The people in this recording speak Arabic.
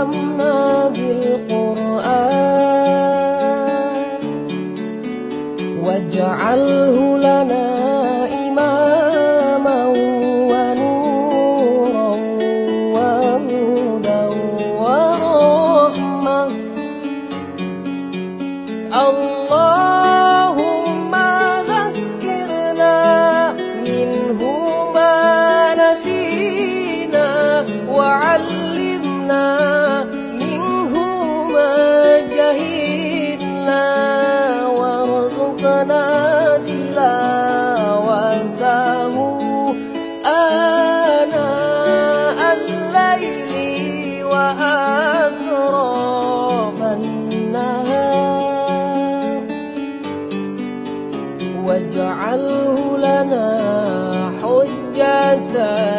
ارحمنا بالقرآن واجعله لنا إماما ونورا وهدى ورحمة. الله لنا تلاوته آناء الليل وأطراف النهار. واجعله لنا حجة